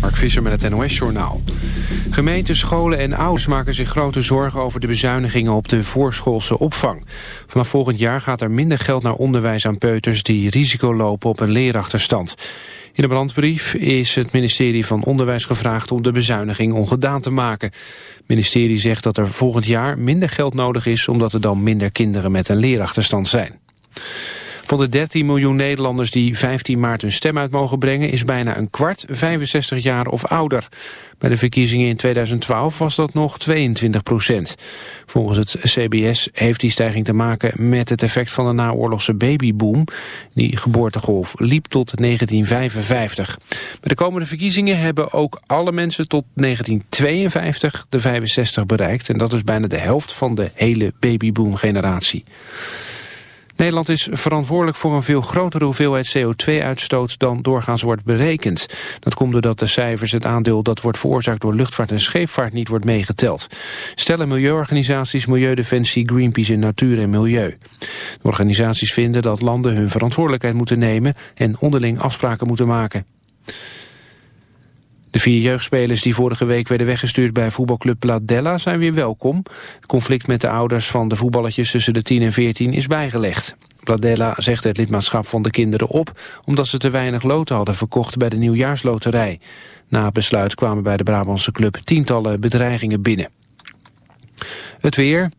Mark Visser met het NOS-journaal. Gemeenten, scholen en ouders maken zich grote zorgen over de bezuinigingen op de voorschoolse opvang. Vanaf volgend jaar gaat er minder geld naar onderwijs aan peuters die risico lopen op een leerachterstand. In de brandbrief is het ministerie van Onderwijs gevraagd om de bezuiniging ongedaan te maken. Het ministerie zegt dat er volgend jaar minder geld nodig is omdat er dan minder kinderen met een leerachterstand zijn. Van de 13 miljoen Nederlanders die 15 maart hun stem uit mogen brengen... is bijna een kwart 65 jaar of ouder. Bij de verkiezingen in 2012 was dat nog 22 procent. Volgens het CBS heeft die stijging te maken met het effect van de naoorlogse babyboom. Die geboortegolf liep tot 1955. Bij de komende verkiezingen hebben ook alle mensen tot 1952 de 65 bereikt. En dat is bijna de helft van de hele babyboom generatie. Nederland is verantwoordelijk voor een veel grotere hoeveelheid CO2-uitstoot dan doorgaans wordt berekend. Dat komt doordat de cijfers het aandeel dat wordt veroorzaakt door luchtvaart en scheepvaart niet wordt meegeteld. Stellen milieuorganisaties, Milieudefensie, Greenpeace en Natuur en Milieu. De organisaties vinden dat landen hun verantwoordelijkheid moeten nemen en onderling afspraken moeten maken. De vier jeugdspelers die vorige week werden weggestuurd bij voetbalclub Pladella zijn weer welkom. Het conflict met de ouders van de voetballetjes tussen de 10 en 14 is bijgelegd. Pladella zegt het lidmaatschap van de kinderen op... omdat ze te weinig loten hadden verkocht bij de nieuwjaarsloterij. Na het besluit kwamen bij de Brabantse club tientallen bedreigingen binnen. Het weer...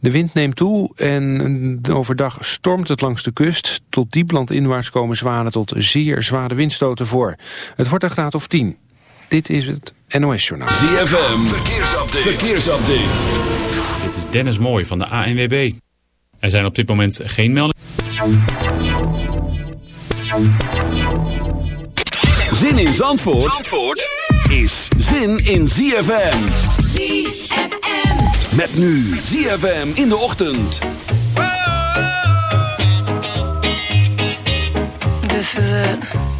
De wind neemt toe en overdag stormt het langs de kust. Tot diep landinwaarts komen zware tot zeer zware windstoten voor. Het wordt een graad of 10. Dit is het NOS Journaal. ZFM, verkeersupdate. verkeersupdate. Dit is Dennis Mooij van de ANWB. Er zijn op dit moment geen meldingen. Zin in Zandvoort, Zandvoort is zin in ZFM. ZFM. Met nu ZFM in de ochtend. This is it.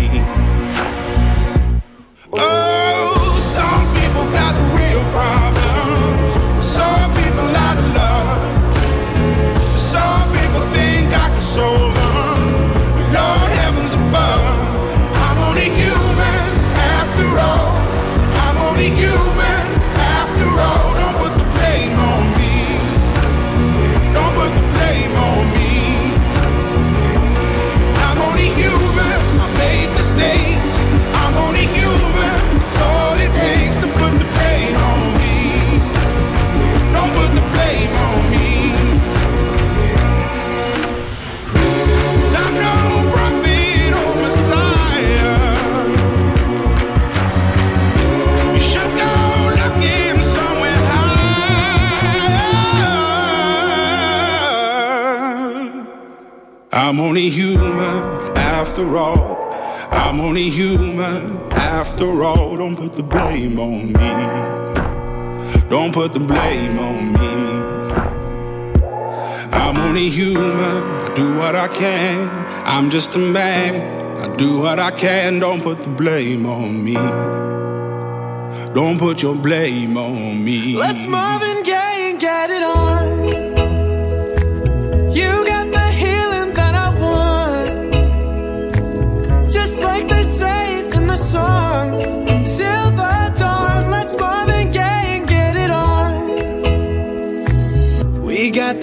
Think put the blame on me. I'm only human. I do what I can. I'm just a man. I do what I can. Don't put the blame on me. Don't put your blame on me. Let's Marvin Gaye and get it on.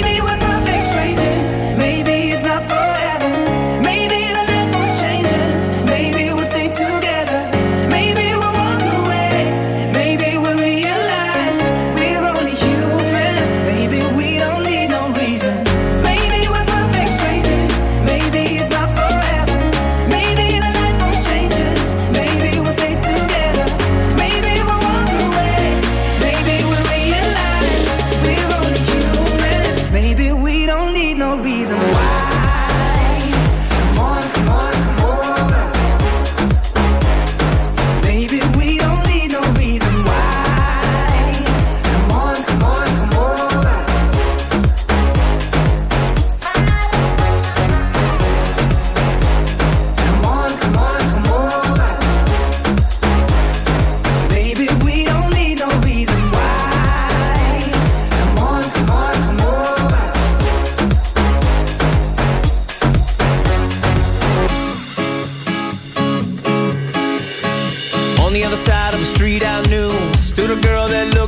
baby, we're.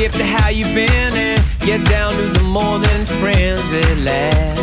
skip to how you've been and get down to the morning friends at last.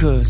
Cause.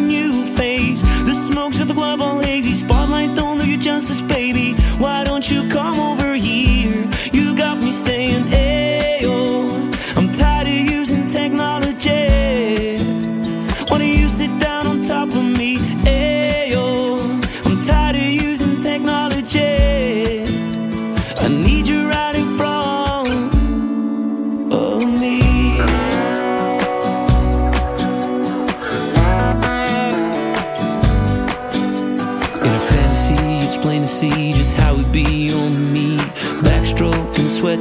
all hazy. Spotlights don't do you justice, baby. Why don't you come over here? You got me saying, Ayo.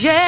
Yeah.